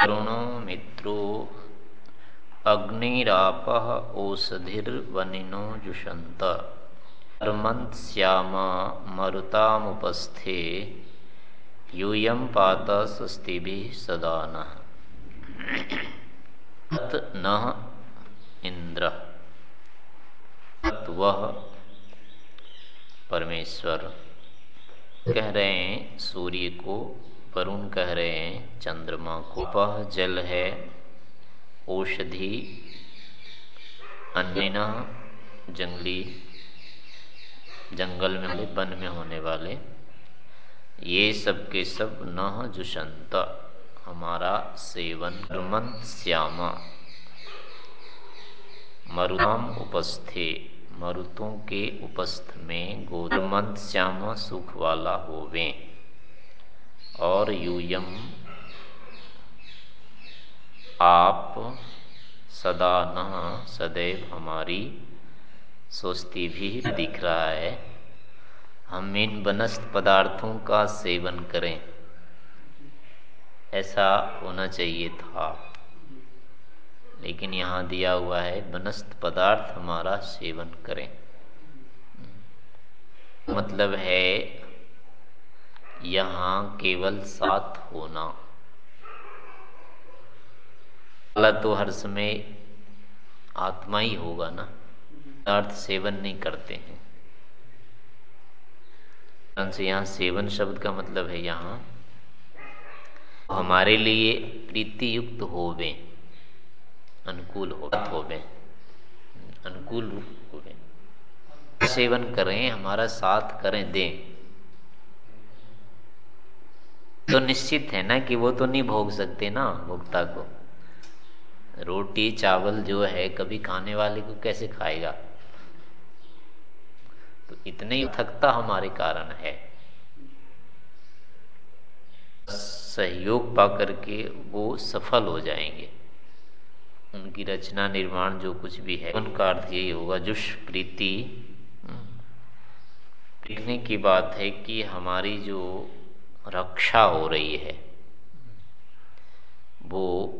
वरुणो मित्रो अग्निराप ओषधिर्वनिनो श्याम मरुतामुपस्थे यूयम पात स्वस्ति सदा न इंद्र वह परमेश्वर। कह रहे हैं सूर्य को वरुण कह रहे हैं, चंद्रमा को पह जल है, औषधि अन्य जंगली, जंगल में वन में होने वाले। ये सब के सब न जुषंत, हमारा सेवन मंत श्यामा। मरुदाम उपस्थे, मरुतों के उपस्थ में गोरमंत श्याम सुख वाला होवे। और यूयम आप सदा न सदैव हमारी सोचती भी दिख रहा है। हम इन बनस्त पदार्थों का सेवन करें। ऐसा होना चाहिए था। लेकिन यहाँ दिया हुआ है, बनस्त पदार्थ हमारा सेवन करें। मतलब है यहाँ केवल साथ होना। अल्लाह तो हर समय आत्मा ही होगा ना? अर्थ सेवन नहीं करते हैं। से यहाँ सेवन शब्द का मतलब है यहाँ? हमारे लिए प्रीति युक्त होवे, अनुकूल हो होवे, अनुकूल रूप होवे। सेवन करें, हमारा साथ करें, दें। तो निश्चित है ना कि वो तो नहीं भोग सकते ना भोक्ता को। रोटी, चावल जो है, कभी खाने वाले को कैसे खाएगा? तो इतने ही थकता हमारे कारण है। सहयोग पा करके वो सफल हो जाएँगे। उनकी रचना, निर्माण जो कुछ भी है, उनका अर्थ यही होगा प्रीति लिखने की बात है कि हमारी जो रक्षा हो रही है। वो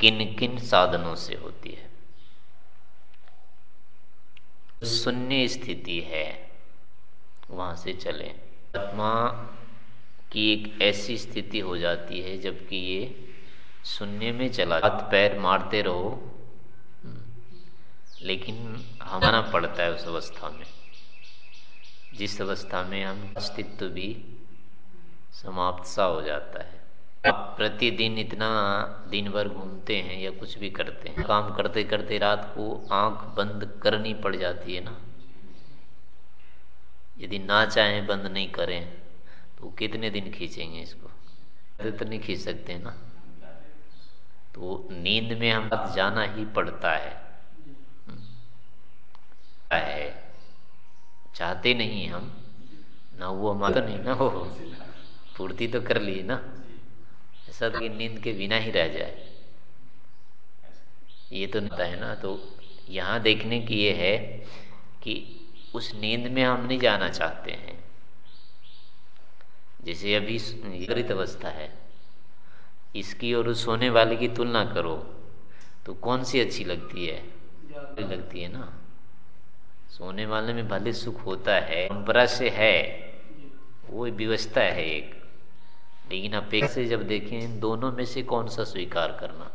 किन किन साधनों से होती है? शून्य स्थिति है, वहाँ से चले। आत्मा की एक ऐसी स्थिति हो जाती है, जबकि ये शून्य में चला हाथ पैर मारते रहो, लेकिन हमारा पड़ता है उस अवस्था में। जिस अवस्था में हम अस्तित्व भी समाप्त सा हो जाता है। आप प्रतिदिन इतना दिन भर घूमते हैं या कुछ भी करते हैं, काम करते करते रात को आँख बंद करनी पड़ जाती है ना? यदि ना चाहें बंद नहीं करें तो कितने दिन खींचेंगे इसको? तो नहीं खींच सकते ना? तो नींद में हम जाना ही पड़ता है। है। चाहते नहीं हम। ना वो हमारा नहीं, ना हो पूर्ति तो कर ली ना। ऐसा तो नींद के बिना ही रह जाए। ये तो नहीं है ना तो यहाँ देखने की ये है कि उस नींद में हम नहीं जाना चाहते हैं। जैसे अभी अवस्था है। इसकी और उस सोने वाले की तुलना करो तो कौन सी अच्छी लगती है? लगती है ना। सोने वाले में भले सुख होता है, परंपरा से है, वो व्यवस्था है एक। लेकिन अपेक्षा से जब देखें दोनों में से कौन सा स्वीकार करना?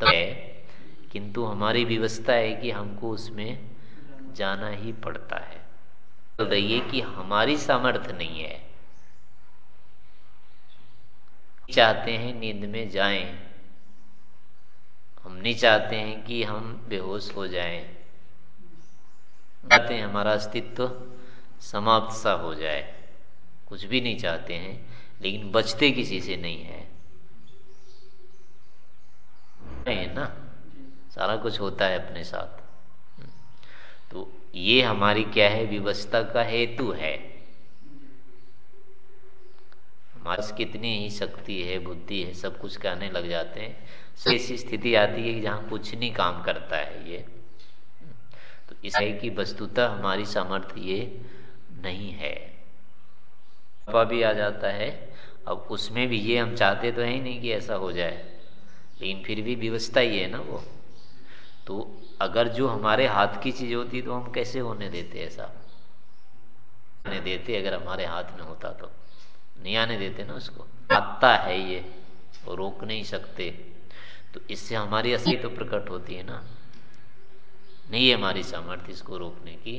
तो है, किंतु हमारी व्यवस्था है कि हमको उसमें जाना ही पड़ता है। तो कि हमारी सामर्थ्य नहीं है। चाहते हैं नींद में जाएँ। हम नहीं चाहते हैं कि हम बेहोश हो जाएँ। चाहते हैं हमारा अस्तित्व समाप्त सा हो जाए। कुछ भी नहीं चाहते हैं। लेकिन बचते किसी से नहीं है। ना? सारा कुछ होता है अपने साथ। तो ये हमारी क्या है? व्यवस्था का हेतु है। हमारे कितनी ही शक्ति है, बुद्धि है, सब कुछ कहने लग जाते हैं। ऐसी स्थिति आती है जहाँ कुछ नहीं काम करता है ये। तो इस की वस्तुतः हमारी सामर्थ्य ये नहीं है। भी आ जाता है, अब उसमें भी ये हम चाहते तो है नहीं कि ऐसा हो जाए। लेकिन फिर भी व्यवस्था ही है ना वो। तो अगर जो हमारे हाथ की चीज़ होती तो हम कैसे होने देते ऐसा? आने देते अगर हमारे हाथ में होता तो। नहीं आने देते ना उसको। आता है ये वो रोक नहीं सकते। तो इससे हमारी असली तो प्रकट होती है ना। नहीं है हमारी सामर्थ्य इसको रोकने की।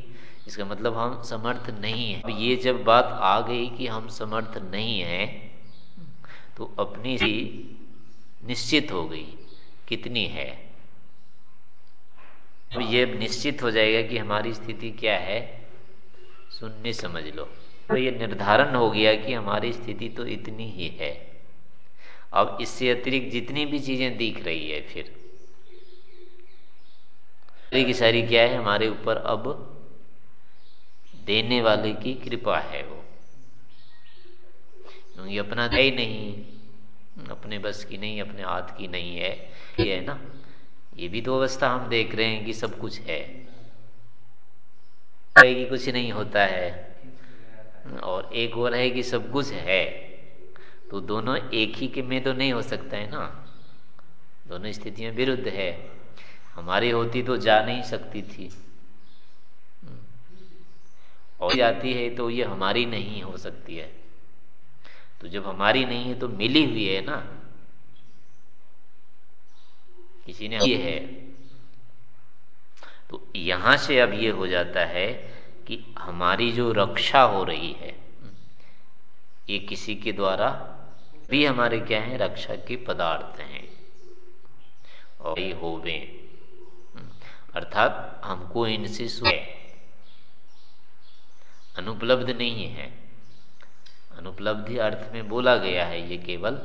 इसका मतलब हम समर्थ नहीं है। अब ये जब बात आ गई कि हम समर्थ नहीं है तो अपनी ही निश्चित हो गई कितनी है। तो ये निश्चित हो जाएगा कि हमारी स्थिति क्या है। सुनने समझ लो। तो ये निर्धारण हो गया कि हमारी स्थिति तो इतनी ही है। अब इससे अतिरिक्त जितनी भी चीज़ें दिख रही है फिर की सारी क्या है? हमारे ऊपर अब देने वाले की कृपा है वो। क्योंकि अपना है ही नहीं, अपने बस की नहीं, अपने हाथ की नहीं है। ये है ना? ये भी तो अवस्था हम देख रहे हैं कि सब कुछ है कि कुछ नहीं होता है। और एक और है कि सब कुछ है। तो दोनों एक ही के में तो नहीं हो सकता है ना? दोनों स्थितियाँ विरुद्ध है। हमारी होती तो जा नहीं सकती थी। और जाती है तो ये हमारी नहीं हो सकती है। तो जब हमारी नहीं है तो मिली हुई है ना। किसी ने ये है। तो यहाँ से अब ये हो जाता है कि हमारी जो रक्षा हो रही है, ये किसी के द्वारा भी हमारे क्या है? रक्षा के पदार्थ हैं। और ये होवे। अर्थात हमको इनसे स्वयं अनुपलब्ध नहीं है। अनुपलब्धि अर्थ में बोला गया है ये केवल।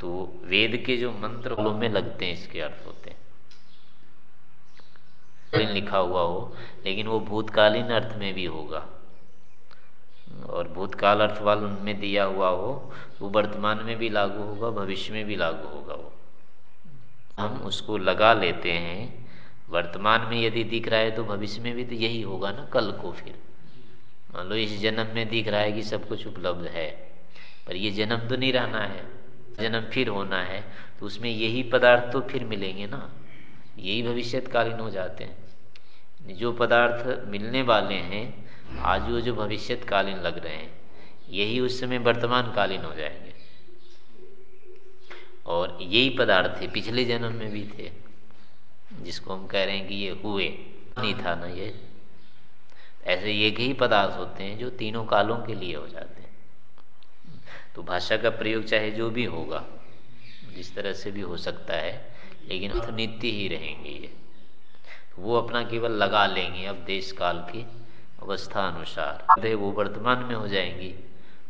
तो वेद के जो मंत्र में लगते हैं, इसके अर्थ होते हैं। लिखा हुआ हो, लेकिन वो भूतकालीन अर्थ में भी होगा। और भूतकाल अर्थ वाल उनमें दिया हुआ हो, वो वर्तमान में भी लागू होगा, भविष्य में भी लागू होगा वो। हम उसको लगा लेते हैं वर्तमान में यदि दिख रहा है तो भविष्य में भी तो यही होगा ना, कल को फिर। मान लो इस जन्म में दिख रहा है कि सब कुछ उपलब्ध है, पर ये जन्म तो नहीं रहना है, जन्म फिर होना है तो उसमें यही पदार्थ तो फिर मिलेंगे ना। यही भविष्यकालीन हो जाते हैं। जो पदार्थ मिलने वाले हैं, आज वो जो भविष्यकालीन लग रहे हैं, यही उस समय वर्तमान कालीन हो जाएँगे। और यही पदार्थ थे, पिछले जन्म में भी थे। जिसको हम कह रहे हैं कि ये हुए, नहीं था ना ये। ऐसे एक ही पदार्थ होते हैं जो तीनों कालों के लिए हो जाते हैं। तो भाषा का प्रयोग चाहे जो भी होगा, जिस तरह से भी हो सकता है, लेकिन नित्य ही रहेंगे ये। वो अपना केवल लगा लेंगे अब देश काल की अवस्था अनुसार। वो वर्तमान में हो जाएँगी,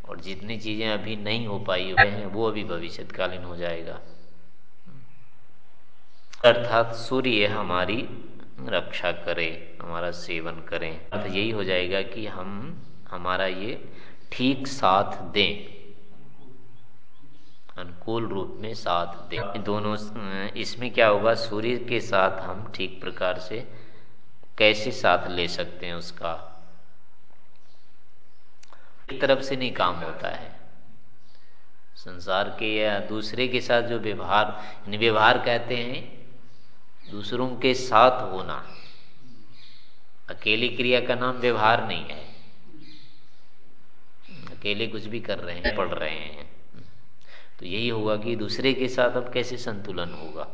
और जितनी चीज़ें अभी नहीं हो पाई हैं, वो अभी भविष्यकालीन हो जाएगा। अर्थात सूर्य हमारी रक्षा करे, हमारा सेवन करें। अर्थ यही हो जाएगा कि हम, हमारा ये ठीक साथ दें। अनुकूल रूप में साथ दें। दोनों इसमें क्या होगा, सूर्य के साथ हम ठीक प्रकार से कैसे साथ ले सकते हैं उसका? एक तरफ़ से नहीं काम होता है। संसार के या दूसरे के साथ जो व्यवहार व्यवहार कहते हैं दूसरों के साथ होना। अकेली क्रिया का नाम व्यवहार नहीं है। अकेले कुछ भी कर रहे हैं, पढ़ रहे हैं। तो यही होगा कि दूसरे के साथ अब कैसे संतुलन होगा?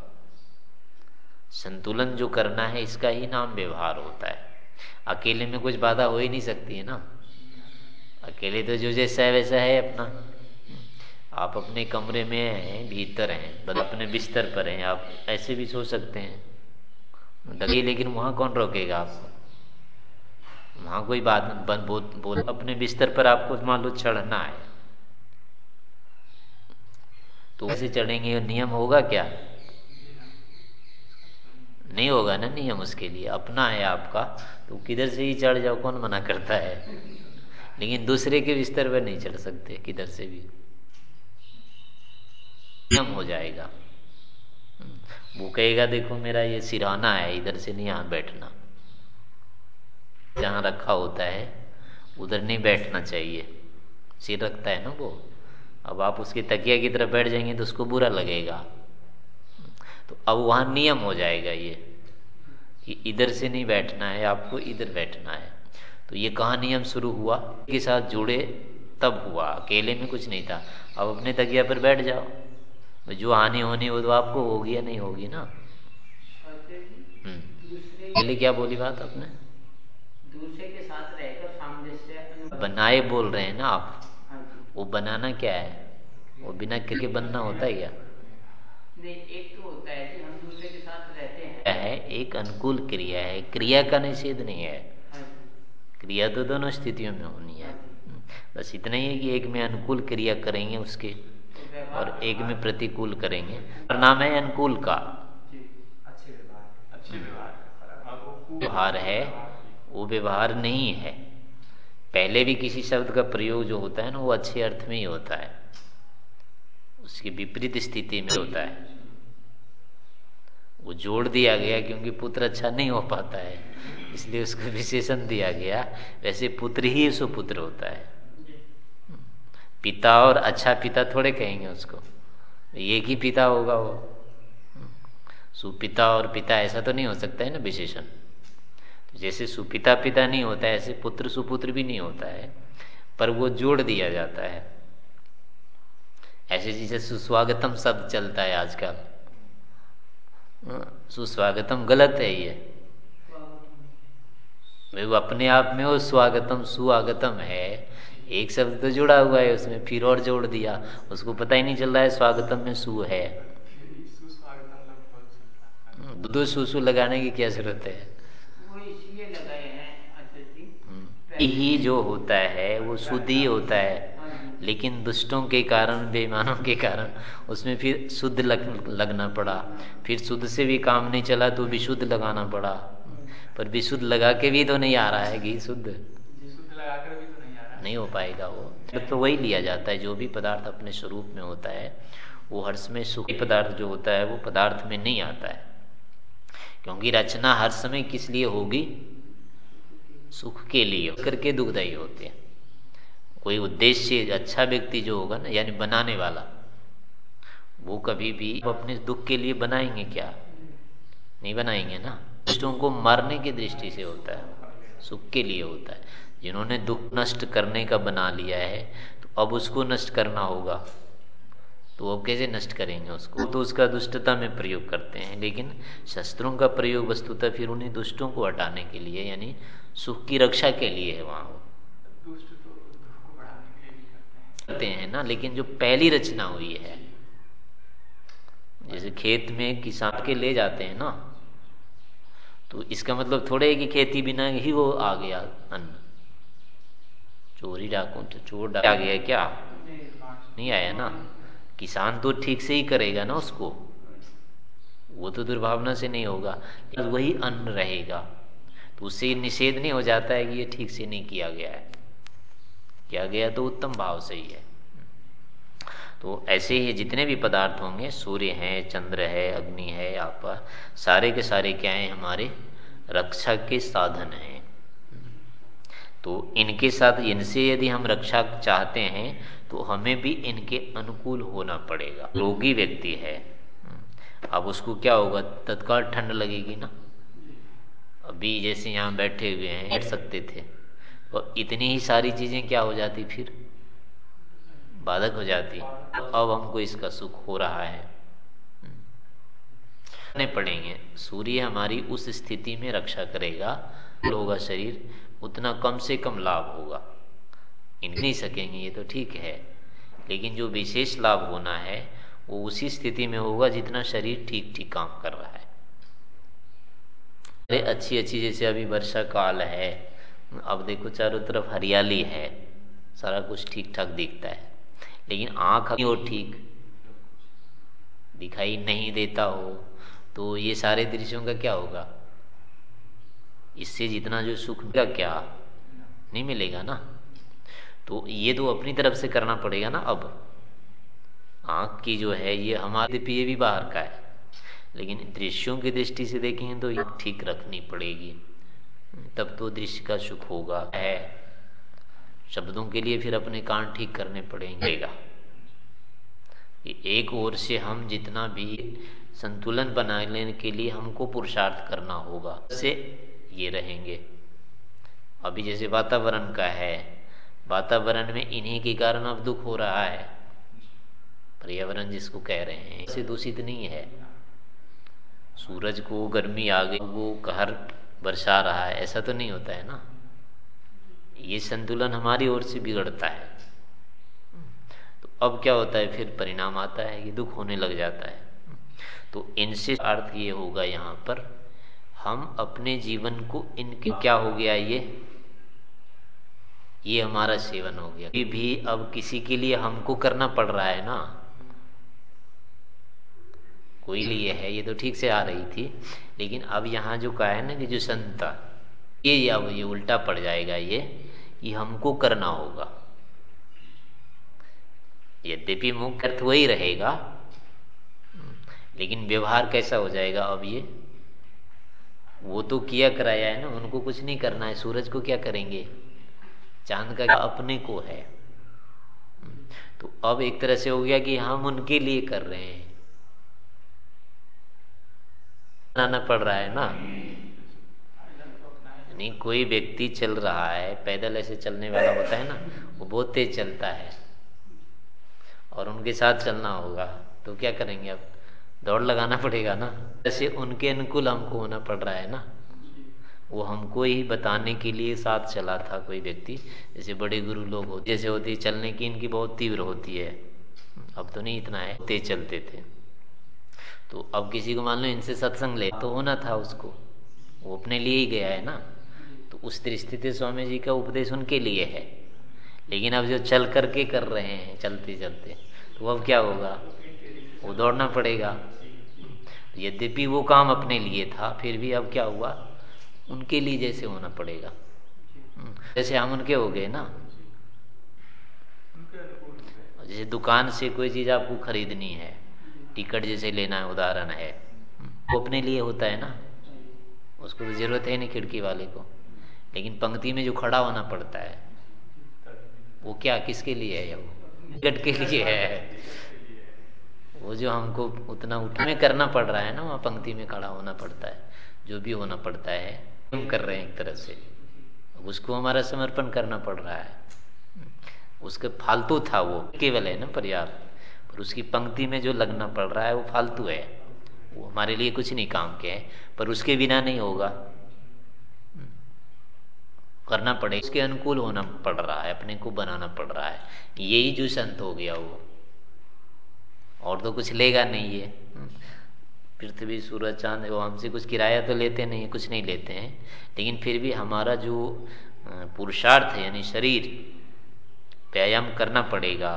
संतुलन जो करना है, इसका ही नाम व्यवहार होता है। अकेले में कुछ बाधा हो ही नहीं सकती है ना। अकेले तो जो जैसा है वैसा है अपना। आप अपने कमरे में हैं भीतर हैं बस अपने बिस्तर पर हैं आप ऐसे भी सो सकते हैं। दगी लेकिन वहाँ कौन रोकेगा आपको? वहाँ कोई बात बोल, बोल अपने बिस्तर पर आपको मान लो चढ़ना है। तो कैसे चढ़ेंगे नियम होगा क्या? नहीं होगा ना नियम उसके लिए? अपना है आपका तो किधर से ही चढ़ जाओ कौन मना करता है? लेकिन दूसरे के बिस्तर पर नहीं चढ़ सकते किधर से भी। नियम हो जाएगा। वो कहेगा, देखो, मेरा ये सिराना है, इधर से नहीं यहाँ बैठना। जहाँ रखा होता है, उधर नहीं बैठना चाहिए। सिर रखता है ना वो? अब आप उसकी तकिया की तरफ़ बैठ जाएँगे तो उसको बुरा लगेगा। तो अब वहाँ नियम हो जाएगा ये, कि इधर से नहीं बैठना है, आपको इधर बैठना है। तो ये कहा नियम शुरू हुआ? के साथ जुड़े, तब हुआ। अकेले में कुछ नहीं था। अब अपने तकिया पर बैठ जाओ। जो हानि होनी, वो तो आपको होगी या नहीं होगी ना? हम्म। पहले क्या बोली बात आपने? दूसरे के साथ रहकर सामने से बनाए बोल रहे हैं ना आप। वो बनाना क्या है? वो बिना के बनना होता है। क्या है? एक अनुकूल क्रिया है। क्रिया का निषेध नहीं है। क्रिया तो दोनों स्थितियों में होनी है। बस इतना ही है कि एक में अनुकूल क्रिया करेंगे उसके। और एक में प्रतिकूल करेंगे। नाम है अनुकूल का। व्यवहार है। वो व्यवहार नहीं है। पहले भी किसी शब्द का प्रयोग जो होता है ना वो अच्छे अर्थ में ही होता है। उसकी विपरीत स्थिति में होता है। वो जोड़ दिया गया क्योंकि पुत्र अच्छा नहीं हो पाता है। इसलिए उसको विशेषण दिया गया। वैसे पुत्र ही सुपुत्र होता है। पिता और अच्छा पिता थोड़े कहेंगे उसको। एक ही पिता होगा वो। सुपिता और पिता ऐसा तो नहीं हो सकता है ना विशेषण। तो जैसे सुपिता पिता नहीं होता है ऐसे पुत्र सुपुत्र भी नहीं होता है पर वो जोड़ दिया जाता है। ऐसे जैसे सुस्वागतम शब्द चलता है आजकल। हाँ, सुस्वागतम गलत है ये। वो अपने आप में वो स्वागतम सुआगतम है एक शब्द तो जुड़ा हुआ है उसमें फिर और जोड़ दिया। उसको पता ही नहीं चल रहा है स्वागतम में सु है। दो सुसु लगाने की क्या ज़रूरत है? वो इसलिए लगाए हैं ही जो होता है वो शुद्ध ही होता है। लेकिन दुष्टों के कारण बेईमानों के कारण उसमें फिर शुद्ध लग, लगना पड़ा। फिर शुद्ध से भी काम नहीं चला तो विशुद्ध लगाना पड़ा। पर विशुद्ध लगा के भी तो नहीं आ रहा है घी शुद्ध। नहीं हो पाएगा वो। तो वही लिया जाता है, जो भी पदार्थ अपने स्वरूप में होता है, वो हर्ष में सुखी पदार्थ जो होता है, वो पदार्थ में नहीं आता है। क्योंकि रचना हर समय किस लिए होगी? सुख के लिए, करके दुखदायी होते हैं। कोई उद्देश्य अच्छा व्यक्ति जो होगा ना, यानी बनाने वाला, वो कभी भी अपने दुख के लिए बनाएँगे क्या? नहीं बनाएँगे ना। दुष्टों को मारने की दृष्टि से होता है, सुख के लिए होता है। जिन्होंने दुख नष्ट करने का बना लिया है तो अब उसको नष्ट करना होगा। तो वो कैसे नष्ट करेंगे उसको? तो उसका दुष्टता में प्रयोग करते हैं, लेकिन शस्त्रों का प्रयोग वस्तुतः फिर उन्हीं दुष्टों को हटाने के लिए, यानी सुख की रक्षा के लिए है वहाँ वो। करते हैं ना, लेकिन जो पहली रचना हुई है, जैसे खेत में किसान के ले जाते हैं ना तो इसका मतलब थोड़े है कि खेती बिना ही वो आ गया अन्न चोरी डाकू तो चोर डाक आ गया क्या? नहीं आया ना? किसान तो ठीक से ही करेगा ना उसको। वो तो दुर्भावना से नहीं होगा वही अन्न रहेगा। तो उससे निषेध नहीं हो जाता है कि ये ठीक से नहीं किया गया है। किया गया तो उत्तम भाव से ही है। तो ऐसे ही जितने भी पदार्थ होंगे, सूर्य है, चंद्र है, अग्नि है आप सारे के सारे क्या हैं? हमारे रक्षा के साधन हैं। तो इनके साथ, इनसे यदि हम रक्षा चाहते हैं तो हमें भी इनके अनुकूल होना पड़ेगा। रोगी व्यक्ति है, अब उसको क्या होगा? तत्काल ठंड लगेगी ना? अभी जैसे यहाँ बैठे हुए हैं, बैठ सकते थे। और इतनी ही सारी चीज़ें क्या हो जाती फिर? बाधक हो जाती। अब हमको इसका सुख हो रहा है। पड़ेंगे। सूर्य हमारी उस स्थिति में रक्षा करेगा। होगा शरीर उतना कम से कम लाभ होगा। इन नहीं सकेंगे, ये तो ठीक है। लेकिन जो विशेष लाभ होना है, वो उसी स्थिति में होगा जितना शरीर ठीक ठीक काम कर रहा है। अरे अच्छी अच्छी जैसे अभी वर्षा काल है, अब देखो चारों तरफ़ हरियाली है, सारा कुछ ठीक ठाक दिखता है। लेकिन आँख हो ठीक दिखाई नहीं देता हो तो ये सारे दृश्यों का क्या होगा? इससे जितना जो सुख का क्या? नहीं मिलेगा ना? तो ये तो अपनी तरफ़ से करना पड़ेगा ना अब। आँख की जो है, ये हमारे पिए भी बाहर का है। लेकिन दृश्यों की दृष्टि से देखेंगे तो ये ठीक रखनी पड़ेगी। तब तो दृश्य का सुख होगा। है। शब्दों के लिए फिर अपने कान ठीक करने पड़ेंगे। एक ओर से हम जितना भी संतुलन बनाने के लिए हमको पुरुषार्थ करना होगा। से ये रहेंगे। अभी जैसे वातावरण का है, वातावरण में इन्हीं के कारण अब दुख हो रहा है। पर्यावरण जिसको कह रहे हैं इसे दूषित नहीं है। सूरज को, गर्मी आ गई, वो कहर बरसा रहा है, ऐसा तो नहीं होता है ना? ये संतुलन हमारी ओर से बिगड़ता है। तो अब क्या होता है, फिर परिणाम आता है कि दुख होने लग जाता है। तो इनसे अर्थ ये होगा यहाँ पर हम अपने जीवन को इनके क्या हो गया ये? ये हमारा सेवन हो गया। ये भी अब किसी के लिए हमको करना पड़ रहा है ना? कोई लिए है ये तो ठीक से आ रही थी। लेकिन अब यहाँ जो कहा है ना कि जो संता ये अब ये उल्टा पड़ जाएगा ये कि हमको करना होगा। यद्यपि मुख्य अर्थ वही रहेगा लेकिन व्यवहार कैसा हो जाएगा अब ये? वो तो किया कराया है ना, उनको कुछ नहीं करना है, सूरज को क्या करेंगे? चाँद का अपने को है। तो अब एक तरह से हो गया कि हम उनके लिए कर रहे हैं। बनाना पड़ रहा है ना। नहीं, कोई व्यक्ति चल रहा है, पैदल ऐसे चलने वाला होता है ना, वो बहुत तेज चलता है। और उनके साथ चलना होगा तो क्या करेंगे अब? दौड़ लगाना पड़ेगा ना। जैसे उनके अनुकूल हमको होना पड़ रहा है ना। वो हमको ही बताने के लिए साथ चला था कोई व्यक्ति। जैसे बड़े गुरु लोग होते, जैसे होती चलने की इनकी बहुत तीव्र होती है। अब तो नहीं इतना है तेज चलते थे। तो अब किसी को मान लो इनसे सत्संग ले तो होना था उसको। वो अपने लिए ही गया है ना। तो उस स्थिति स्वामी जी का उपदेश उनके लिए है। लेकिन अब जो चल करके कर रहे हैं चलते चलते तो अब क्या होगा? वो दौड़ना पड़ेगा। यद्यपि वो काम अपने लिए था, फिर भी अब क्या हुआ? उनके लिए जैसे होना पड़ेगा। जैसे हम उनके हो गए ना। जैसे दुकान से कोई चीज़ आपको खरीदनी है, टिकट जैसे लेना है, उदाहरण है वो अपने लिए होता है ना। उसको तो ज़रूरत है नहीं खिड़की वाले को। लेकिन पंक्ति में जो खड़ा होना पड़ता है, वो क्या, किसके लिए है वो? टिकट के लिए है। वो जो हमको उतना उठ में करना पड़ रहा है ना, वहाँ पंक्ति में खड़ा होना पड़ता है, जो भी होना पड़ता है, हम कर रहे हैं एक तरह से। उसको हमारा समर्पण करना पड़ रहा है। उसके फालतू था वो, केवल है ना पर्याप्त पर उसकी पंक्ति में जो लगना पड़ रहा है, वो फालतू है। वो हमारे लिए कुछ नहीं काम के है, पर उसके बिना नहीं होगा। करना पड़ेगा उसके अनुकूल होना पड़ रहा है, अपने को बनाना पड़ रहा है। यही जो संत हो गया वो। और तो कुछ लेगा नहीं ये। पृथ्वी, सूरज, चाँद, वो हमसे कुछ किराया तो लेते नहीं कुछ नहीं लेते हैं। लेकिन फिर भी हमारा जो पुरुषार्थ है, यानी शरीर, व्यायाम करना पड़ेगा।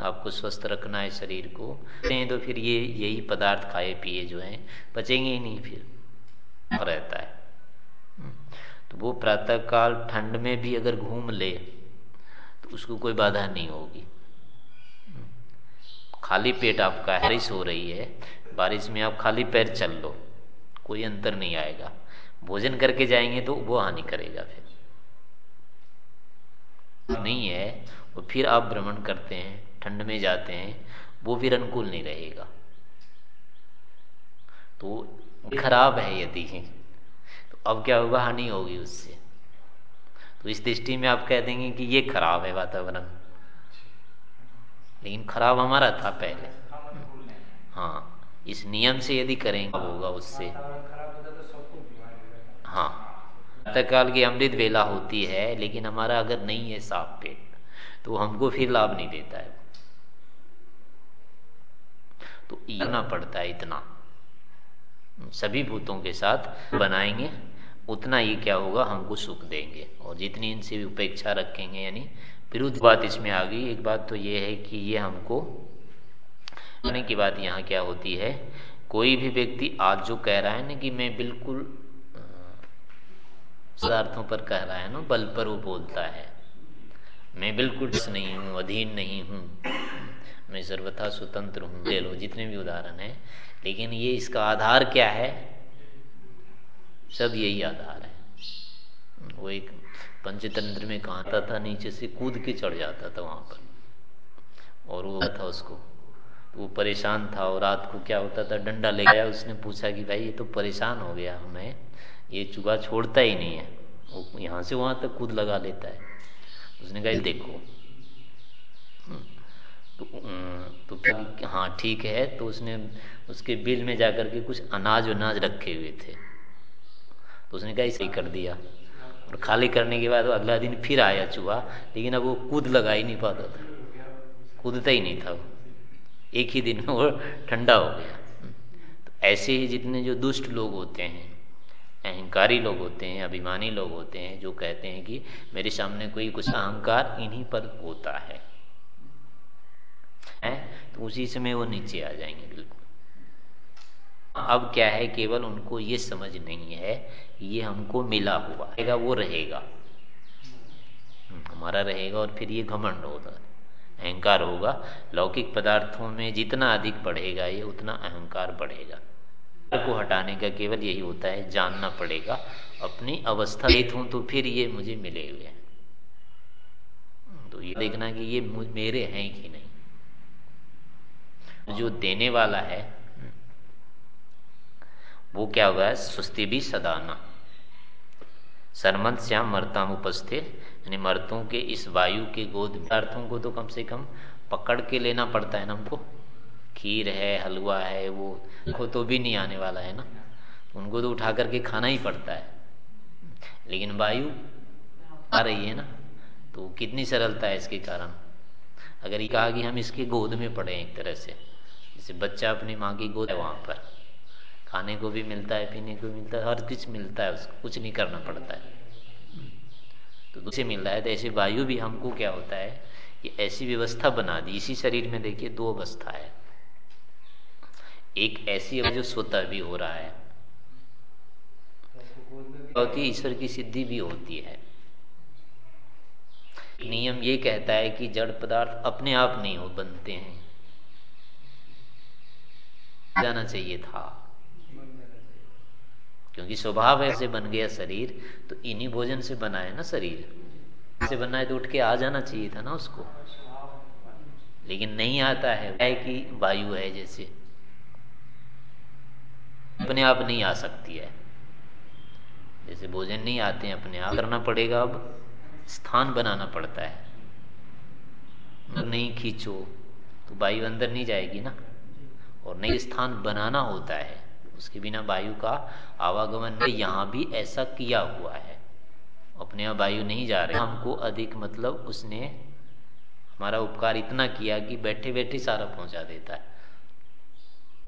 आपको स्वस्थ रखना है शरीर को। तो फिर ये, यही पदार्थ खाए, पिए जो हैं, बचेंगे ही नहीं फिर रहता है। तो वो प्रातः काल ठंड में भी अगर घूम ले तो उसको कोई बाधा नहीं होगी। खाली पेट आपका बारिश हो रही है, बारिश में आप खाली पैर चल लो, कोई अंतर नहीं आएगा। भोजन करके जाएँगे तो वो हानि करेगा फिर। नहीं है और फिर आप भ्रमण करते हैं, ठंड में जाते हैं, वो फिर अनुकूल नहीं रहेगा। तो खराब है यदि तो अब क्या होगा, हानि होगी उससे। तो इस दृष्टि में आप कह देंगे कि ये खराब है वातावरण। लेकिन खराब हमारा था पहले। हाँ इस नियम से यदि करेंगे होगा उससे। हाँ। काल की अमृत वेला होती है, लेकिन हमारा अगर नहीं है साफ़ पेट तो हमको फिर लाभ नहीं देता है। तो इतना पड़ता है, इतना। सभी भूतों के साथ बनाएँगे, उतना ही क्या होगा, हमको सुख देंगे। और जितनी इनसे भी उपेक्षा रखेंगे, यानी विरुद्ध बात इसमें आ गई। एक बात तो ये है कि ये हमको करने की बात यहाँ क्या होती है? कोई भी व्यक्ति आज जो कह रहा है ना कि मैं बिल्कुल पदार्थों पर कह रहा है ना, बल पर वो बोलता है। मैं बिल्कुल नहीं हूँ, अधीन नहीं हूँ। मैं सर्वथा स्वतंत्र हूँ। ले लो, जितने भी उदाहरण हैं। लेकिन ये इसका आधार क्या है? सब यही आधार है। वो एक पंचतंत्र में कहा था नीचे से कूद के चढ़ जाता था वहाँ पर। और वो था उसको। तो वो परेशान था और रात को क्या होता था डंडा ले गया उसने पूछा कि भाई ये तो परेशान हो गया हमें ये चूहा छोड़ता ही नहीं है। वो यहाँ से वहाँ तक कूद लगा लेता है। उसने कहा देखो। हम्म, तो तो क्या हाँ ठीक है तो उसने उसके बिल में जाकर के कुछ अनाज वनाज रखे हुए थे। तो उसने कहा इसे कर दिया। और खाली करने के बाद अगला दिन फिर आया चूहा, लेकिन अब वो कूद लगा ही नहीं पाता था। कूदता ही नहीं था वो। एक ही दिन में वो ठंडा हो गया। तो ऐसे ही जितने जो दुष्ट लोग होते हैं, अहंकारी लोग होते हैं, अभिमानी लोग होते हैं, जो कहते हैं कि मेरे सामने कोई कुछ अहंकार इन्हीं पर होता है। है? तो उसी समय वो नीचे आ जाएँगे, बिल्कुल। अब क्या है केवल उनको ये समझ नहीं है ये हमको मिला हुआ रहेगा वो रहेगा। हम्म, हमारा रहेगा और फिर ये घमंड होगा अहंकार होगा। लौकिक पदार्थों में जितना अधिक बढ़ेगा ये उतना अहंकार बढ़ेगा। को हटाने का केवल यही होता है जानना पड़ेगा। अपनी अवस्था हूँ तो फिर ये मुझे मिले हुए हैं। तो ये देखना कि ये मेरे हैं कि नहीं। जो देने वाला है वो क्या होगा? सुस्ती भी सदाना सरमत श्याम मरताम उपस्थित, यानी मर्तों के इस वायु के गोद में। अर्थों को तो कम से कम पकड़ के लेना पड़ता है ना हमको। खीर है, हलवा है, वो को तो भी नहीं आने वाला है ना। उनको तो उठा करके खाना ही पड़ता है। लेकिन वायु आ रही है ना तो कितनी सरलता है इसके कारण। अगर ये कहा कि हम इसके गोद में पड़े एक तरह से, जैसे बच्चा अपनी माँ की गोद है वहाँ पर। खाने को भी मिलता है, पीने को भी मिलता है, हर कुछ मिलता है उसको, कुछ नहीं करना पड़ता है। तो दूसरे मिल रहा है तो ऐसे वायु भी हमको क्या होता है कि ऐसी व्यवस्था बना दी। इसी शरीर में देखिए दो अवस्था है। एक ऐसी जो स्वतः भी हो रहा है होती ईश्वर की सिद्धि भी होती है। नियम ये कहता है कि जड़ पदार्थ अपने आप नहीं हो, बनते हैं। जाना चाहिए था। क्योंकि स्वभाव ऐसे बन गया शरीर तो इन्हीं भोजन से बना है ना शरीर। से बना है तो उठ के आ जाना चाहिए था ना उसको। लेकिन नहीं आता है कि वायु है जैसे। अपने आप नहीं आ सकती है। जैसे भोजन नहीं आते हैं, अपने आप करना पड़ेगा, अब स्थान बनाना पड़ता है। नहीं खींचो तो वायु अंदर नहीं जाएगी ना। और नई स्थान बनाना होता है। उसके बिना वायु का आवागमन ने यहाँ भी ऐसा किया हुआ है। अपने यहाँ वायु नहीं जा रहे। हमको अधिक मतलब उसने हमारा उपकार इतना किया कि बैठे बैठे सारा पहुँचा देता है।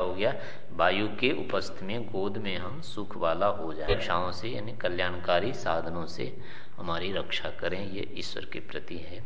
हो गया। वायु के उपस्थ में, गोद में हम सुख वाला हो जाए। रक्षाओं से, यानी कल्याणकारी साधनों से हमारी रक्षा करें। ये ईश्वर के प्रति है।